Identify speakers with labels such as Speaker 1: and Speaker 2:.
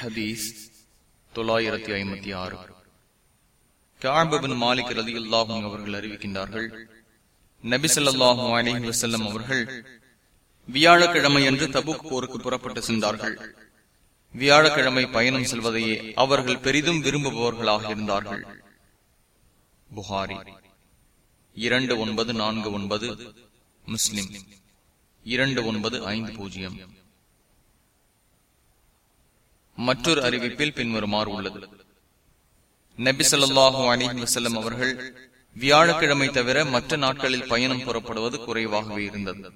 Speaker 1: ஹதீஸ் தொள்ளாயிரத்தி ஐம்பத்தி ஆறு. காபின் மாலிக் ரதி அல்லாஹும் அவர்கள் அறிவிக்கின்றார்கள் நபிசல்லாஹும் அலிஹி வசல்லம் அவர்கள் வியாழக்கிழமை அன்று தபுக் போருக்கு புறப்பட்டு சென்றார்கள். வியாழக்கிழமை பயணம் செல்வதையே அவர்கள் பெரிதும் விரும்புபவர்களாக இருந்தார்கள். புகாரி இரண்டு ஒன்பது நான்கு ஒன்பது முஸ்லிம் இரண்டு ஒன்பது ஐந்து பூஜ்ஜியம். மற்றொரு அறிவிப்பில் பின்வருமாறு உள்ளது. நபி சொல்லாஹு அலிஹி வசல்லம் அவர்கள் வியாழக்கிழமை தவிர மற்ற நாட்களில் பயணம் புறப்படுவது குறைவாகவே இருந்தது.